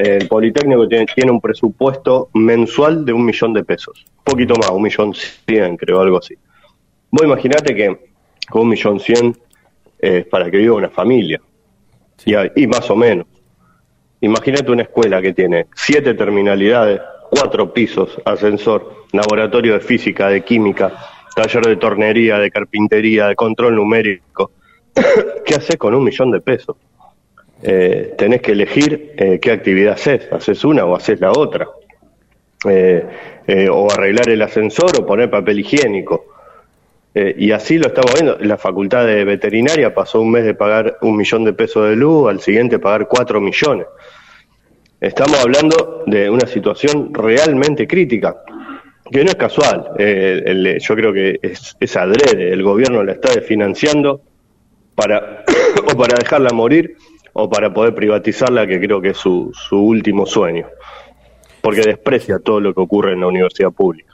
el Politécnico tiene, tiene un presupuesto mensual de un millón de pesos. Un poquito más, un millón cien, creo, algo así. Vos imaginate que con un millón cien es para que viva una familia. Y, y más o menos. Imagínate una escuela que tiene siete terminalidades, cuatro pisos, ascensor, laboratorio de física, de química, taller de tornería, de carpintería, de control numérico. ¿Qué haces con un millón de pesos? Eh, tenés que elegir eh, qué actividad haces, haces una o haces la otra. Eh, o arreglar el ascensor o poner papel higiénico. Y así lo estamos viendo. La facultad de veterinaria pasó un mes de pagar un millón de pesos de luz, al siguiente pagar cuatro millones. Estamos hablando de una situación realmente crítica, que no es casual. Yo creo que es, es adrede. El gobierno la está financiando para o para dejarla morir o para poder privatizarla, que creo que es su, su último sueño. Porque desprecia todo lo que ocurre en la universidad pública.